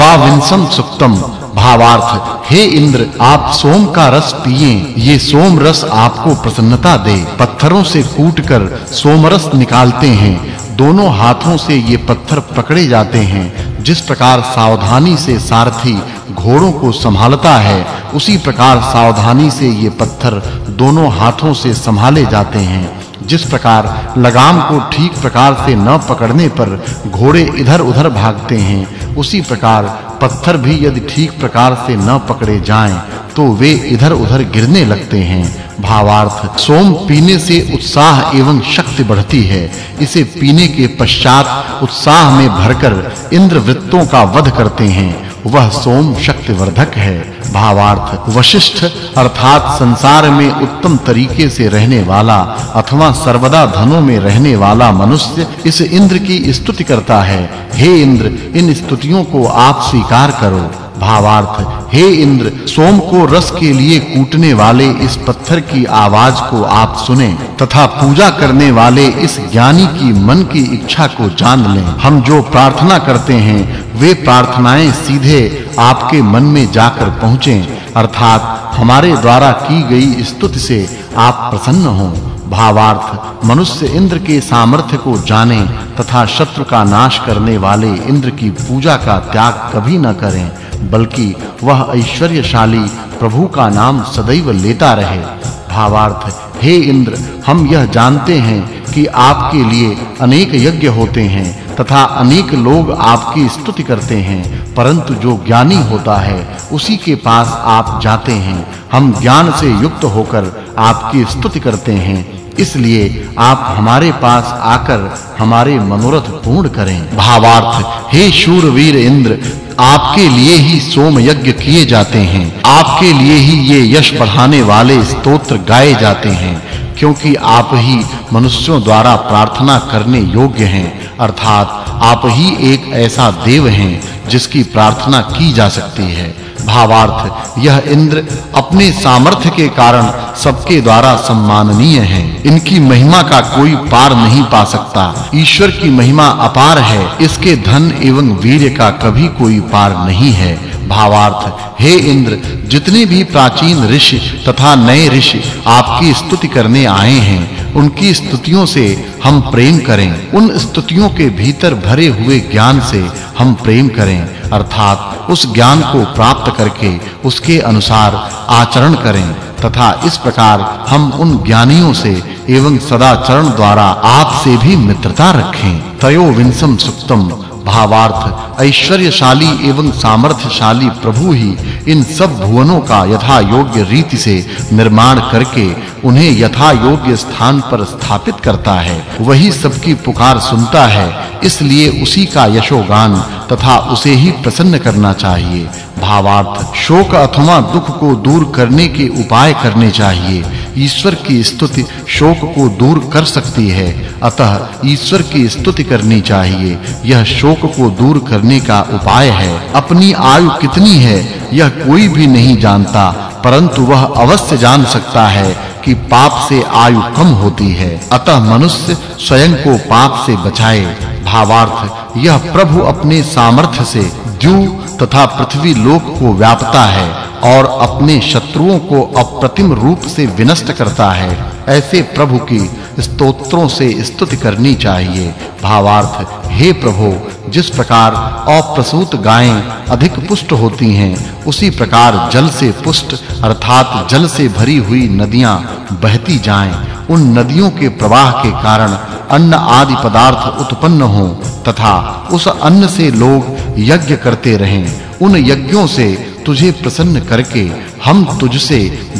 द्वाविंशम सुक्तम भावार्थ, हे इंद्र, आप सोम का रस पिए ये सोम रस आपको प्रसन्नता दे। पत्थरों से कूटकर सोम रस निकालते हैं, दोनों हाथों से ये पत्थर पकड़े जाते हैं। जिस प्रकार सावधानी से सारथी घोड़ों को संभालता है, उसी प्रकार सावधानी से ये पत्थर दोनों हाथों से संभाले जाते हैं। जिस प्रकार लगाम को ठीक प्रकार से न पकड़ने पर घोड़े इधर-उधर भागते हैं उसी प्रकार पत्थर भी यदि ठीक प्रकार से न पकड़े जाएँ तो वे इधर-उधर गिरने लगते हैं। भावार्थ, सोम पीने से उत्साह एवं शक्ति बढ़ती है। इसे पीने के पश्चात उत्साह में भरकर इंद्र वृत्तों का वध करते हैं। वह सोम शक्तिवर्धक है। भावार्थ, वशिष्ठ अर्थात संसार में उत्तम तरीके से रहने वाला अथवा सर्वदा धनों में रहने वाला मनुष्य इस इंद्र की स्तुति करता है। हे इंद्र, इन स्तुतियों को आप स्वीकार करो। भावार्थ, हे इंद्र, सोम को रस के लिए कूटने वाले इस पत्थर की आवाज़ को आप सुने, तथा पूजा करने वाले इस ज्ञानी की मन की इच्छा को जान लें। हम जो प्रार्थना करते हैं, वे प्रार्थनाएँ सीधे आपके मन में जाकर पहुँचें, अर्थात हमारे द्वारा की गई स्तुति से आप प्रसन्न हों। भावार्थ, मनुष्य इंद्र के सामर्थ्य को जाने तथा शत्रु का नाश करने वाले इंद्र की पूजा का त्याग कभी न करें। बल्कि वह ऐश्वर्यशाली प्रभु का नाम सदैव लेता रहे। भावार्थ, हे इंद्र, हम यह जानते हैं कि आपके लिए अनेक यज्ञ होते हैं तथा अनेक लोग आपकी स्तुति करते हैं, परंतु जो ज्ञानी होता है, उसी के पास आप जाते हैं। हम ज्ञान से युक्त होकर आपकी स्तुति करते हैं, इसलिए आप हमारे पास आकर हमारे मनोरथ पूर्ण करें। भावार्थ, हे शूरवीर इंद्र आपके लिए ही सोम यज्ञ किए जाते हैं। आपके लिए ही ये यश बढ़ाने वाले स्तोत्र गाए जाते हैं, क्योंकि आप ही मनुष्यों द्वारा प्रार्थना करने योग्य हैं, अर्थात आप ही एक ऐसा देव हैं जिसकी प्रार्थना की जा सकती है। भावार्थ, यह इंद्र अपने सामर्थ्य के कारण सबके द्वारा सम्माननीय है। इनकी महिमा का कोई पार नहीं पा सकता। ईश्वर की महिमा अपार है। इसके धन एवं वीर्य का कभी कोई पार नहीं है। भावार्थ, हे इंद्र, जितने भी प्राचीन ऋषि तथा नए ऋषि आपकी स्तुति करने आए हैं, उनकी स्तुतियों से हम प्रेम करें। उन स्तुतियों के भीतर भरे हुए ज्ञान से हम प्रेम करें, अर्थात उस ज्ञान को प्राप्त करके उसके अनुसार आचरण करें, तथा इस प्रकार हम उन ज्ञानियों से एवं सदाचरण द्वारा आप से भी मित्रता रखें। तयो विंसम सुक्तम भावार्थ, ऐश्वर्यशाली एवं सामर्थ्यशाली प्रभु ही इन सब भुवनों का यथा योग्य रीति से निर्माण करके उन्हें यथा योग्य स्थान पर स्थापित करता है। वही सबकी पुकार सुनता है, इसलिए उसी का यशोगान तथा उसे ही प्रसन्न करना चाहिए। भावार्थ। शोक अथवा दुख को दूर करने के उपाय करने चाहिए। ईश्वर की स्तुति शोक को दूर कर सकती है। अतः ईश्वर की स्तुति करनी चाहिए। यह शोक को दूर करने का उपाय है। अपनी आयु कितनी है, यह कोई भी नहीं जानता, परंतु वह अवश्य जान सकता है कि पाप से आयु कम होती है। अतः मनुष्य स्वयं को पाप से बचाए। भावार्थ यह प्रभु अपने सामर्थ्य से द्यू तथा पृथ्वी लोक को व्यापता है और अपने शत्रुओं को अप्रतिम रूप से विनष्ट करता है। ऐसे प्रभु की स्तोत्रों से स्तुति करनी चाहिए। भावार्थ, हे प्रभु, जिस प्रकार अप्रसूत गायें अधिक पुष्ट होती हैं, उसी प्रकार जल से पुष्ट अर्थात जल से भरी हुई नदियाँ बहती जाएँ। उन नदियों के प्रवाह के कारण अन्न आदि पदार्थ उत्पन्न हों तथा उस अन्न से लोग यज्ञ करते रहें। उन यज्ञों से तुझे प्रसन्न करके हम तुझसे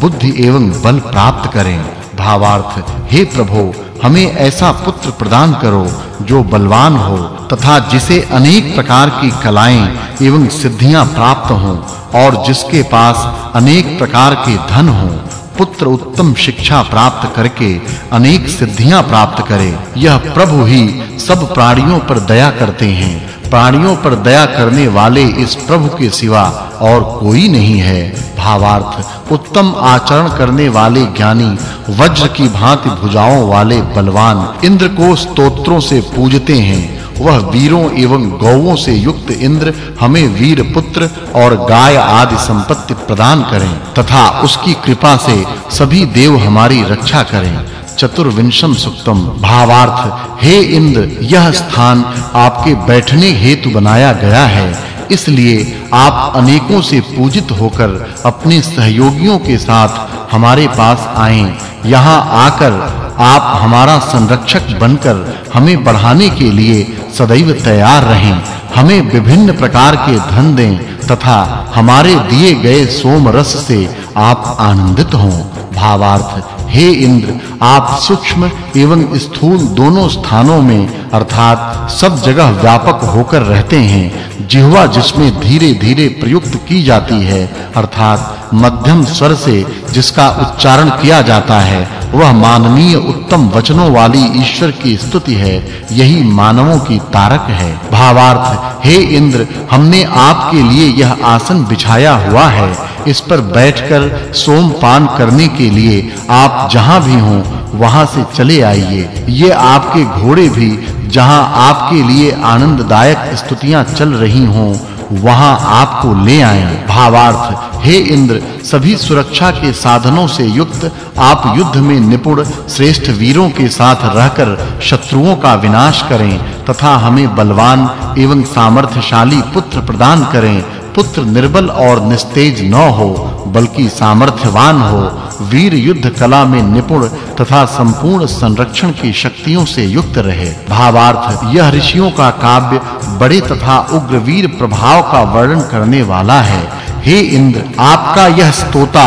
बुद्धि एवं बल प्राप्त करें। भावार्थ, हे प्रभु, हमें ऐसा पुत्र प्रदान करो जो बलवान हो तथा जिसे अनेक प्रकार की कलाएँ एवं सिद्धियाँ प्राप्त हों और जिसके पास अनेक प्रकार के धन हों। पुत्र उत्तम शिक्षा प्राप्त करके अनेक सिद्धियाँ प्राप्त करे, यह प्रभु ही सब प्राणियों पर दया करते हैं। प्राणियों पर दया करने वाले इस प्रभु के सिवा और कोई नहीं है। भावार्थ, उत्तम आचरण करने वाले ज्ञानी, वज्र की भांति भुजाओं वाले बलवान, इंद्र को स्तोत्रों से पूजते हैं। वह वीरों एवं गौओं से युक्त इंद्र हमें वीर पुत्र और गाय आदि संपत्ति प्रदान करें, तथा उसकी कृपा से सभी देव हमारी रक्षा करें। चतुर्विंशम सुक्तम। भावार्थ, हे इंद्र, यह स्थान आपके बैठने हेतु बनाया गया है। इसलिए आप अनेकों से पूजित होकर अपने सहयोगियों के साथ हमारे पास आएँ। यहाँ आकर आप हमारा संरक्षक बनकर हमें बढ़ाने के लिए सदैव तैयार रहें। हमें विभिन्न प्रकार के धन दें तथा हमारे दिए गए सोम रस से आप आनंदित हों। भावार्थ। हे इंद्र, आप सूक्ष्म एवं स्थूल दोनों स्थानों में, अर्थात सब जगह व्यापक होकर रहते हैं, जिह्वा जिसमें धीरे-धीरे प्रयुक्त की जाती है, अर्थात मध्यम स्वर से जिसका उच्चारण किया जाता है, वह माननीय उत्तम वचनों वाली ईश्वर की स्तुति है, यही मानवों की तारक है। भावार्थ, हे इंद्र, हमने आपके लिए यह आसन बिछाया हुआ है इस पर बैठकर सोमपान करने के लिए आप जहाँ भी हों, वहाँ से चले आइए। ये आपके घोड़े भी, जहाँ आपके लिए आनंददायक स्तुतियाँ चल रही हों, वहाँ आपको ले आए। भावार्थ, हे इंद्र, सभी सुरक्षा के साधनों से युक्त, आप युद्ध में निपुण, श्रेष्ठ वीरों के साथ रहकर शत्रुओं का विनाश करें, तथा हमें बलवान एवं सामर्थ्यशाली पुत्र प्रदान करें पुत्र निर्बल और निस्तेज न हो, बल्कि सामर्थ्यवान हो, वीर युद्ध कला में निपुण तथा संपूर्ण संरक्षण की शक्तियों से युक्त रहे। भावार्थ, यह ऋषियों का काव्य बड़े तथा उग्र वीर प्रभाव का वर्णन करने वाला है। हे इंद्र, आपका यह स्तोता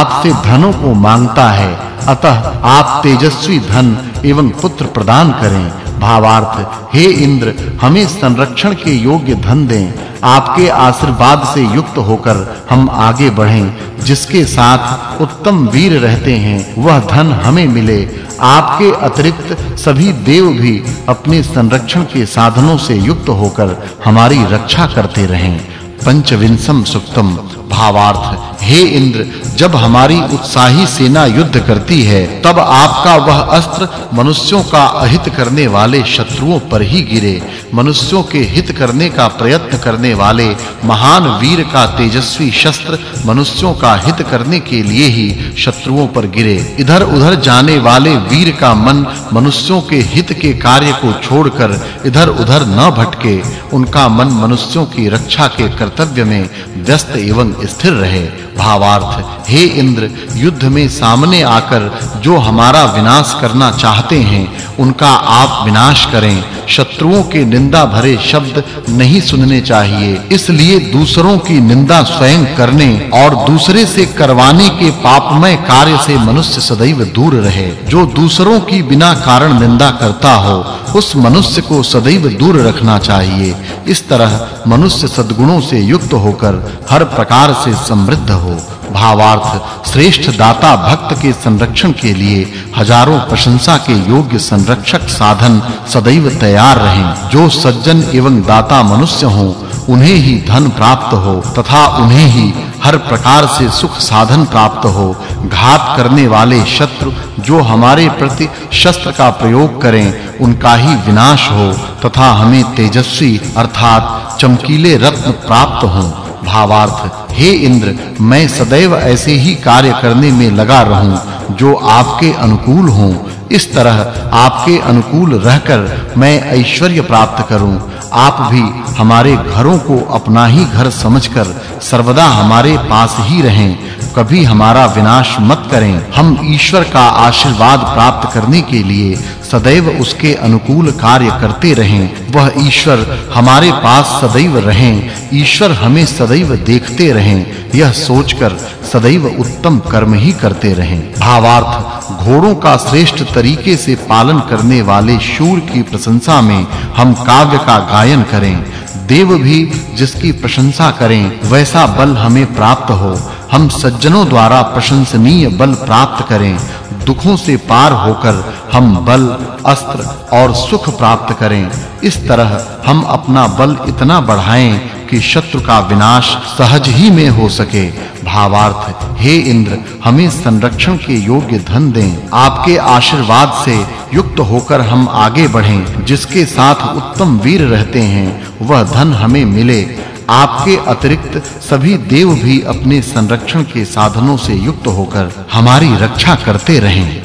आपसे धनों को माँगता है। अतः आप तेजस्वी धन एवं पुत्र प्रदान करें। भावार्थ। हे इंद्र, हमें संरक्षण के योग्य धन दें। आपके आशीर्वाद से युक्त होकर हम आगे बढ़ें। जिसके साथ उत्तम वीर रहते हैं, वह धन हमें मिले। आपके अतिरिक्त सभी देव भी अपने संरक्षण के साधनों से युक्त होकर हमारी रक्षा करते रहें। पंचविंशम सुक्तम, भावार्थ। हे इंद्र, जब हमारी उत्साही सेना युद्ध करती है, तब आपका वह अस्त्र मनुष्यों का अहित करने वाले शत्रुओं पर ही गिरे। मनुष्यों के हित करने का प्रयत्न करने वाले महान वीर का तेजस्वी शस्त्र मनुष्यों का हित करने के लिए ही शत्रुओं पर गिरे। इधर-उधर जाने वाले वीर का मन मनुष्यों के हित के कार्य को छोड़कर इधर-उधर न भटके। उनका मन मनुष्यों की रक्षा के कर्तव्य में व्यस्त एवं स्थिर रहे। भावार्थ। हे इंद्र, युद्ध में सामने आकर जो हमारा विनाश करना चाहते हैं, उनका आप विनाश करें। शत्रुओं के निंदा भरे शब्द नहीं सुनने चाहिए। इसलिए दूसरों की निंदा स्वयं करने और दूसरे से करवाने के पापमय कार्य से मनुष्य सदैव दूर रहे। जो दूसरों की बिना कारण निंदा करता हो, उस मनुष्य को सदैव दूर रखना चाहिए। इस तरह मनुष्य सद्गुणों से युक्त होकर हर प्रकार से समृद्ध हो। भावार्थ, श्रेष्ठ दाता भक्त के संरक्षण के लिए हज़ारों प्रशंसा के योग्य संरक्षक साधन सदैव तैयार रहें। जो सज्जन एवं दाता मनुष्य हों, उन्हें ही धन प्राप्त हो, तथा उन्हें ही हर प्रकार से सुख साधन प्राप्त हो। घात करने वाले शत्रु जो हमारे प्रति शस्त्र का प्रयोग करें, उनका ही विनाश हो, तथा हमें तेजस्वी अर्थात चमकीले रत्न प्राप्त हों। भावार्थ, हे इंद्र, मैं सदैव ऐसे ही कार्य करने में लगा रहूँ, जो आपके अनुकूल हों। इस तरह आपके अनुकूल रहकर मैं ऐश्वर्य प्राप्त करूँ। आप भी हमारे घरों को अपना ही घर समझकर सर्वदा हमारे पास ही रहें, कभी हमारा विनाश मत करें। हम ईश्वर का आशीर्वाद प्राप्त करने के लिए सदैव उसके अनुकूल कार्य करते रहें। वह ईश्वर हमारे पास सदैव रहें, ईश्वर हमें सदैव देखते रहें। यह सोचकर सदैव उत्तम कर्म ही करते रहें। भावार्थ, घोड़ों का श्रेष्ठ तरीके से पालन करने वाले शूर की प्रशंसा में हम काव्य का गायन करें। देव भी जिसकी प्रशंसा करें, वैसा बल हमें प्राप्त हो। हम सज्जनों द्वारा प्रशंसनीय बल प्राप्त करें। दुखों से पार होकर हम बल, अस्त्र और सुख प्राप्त करें। इस तरह हम अपना बल इतना बढ़ाएँ कि शत्रु का विनाश सहज ही में हो सके। भावार्थ, हे इंद्र, हमें संरक्षण के योग्य धन दें। आपके आशीर्वाद से युक्त होकर हम आगे बढ़ें। जिसके साथ उत्तम वीर रहते हैं, वह धन हमें मिले। आपके अतिरिक्त सभी देव भी अपने संरक्षण के साधनों से युक्त होकर हमारी रक्षा करते रहें।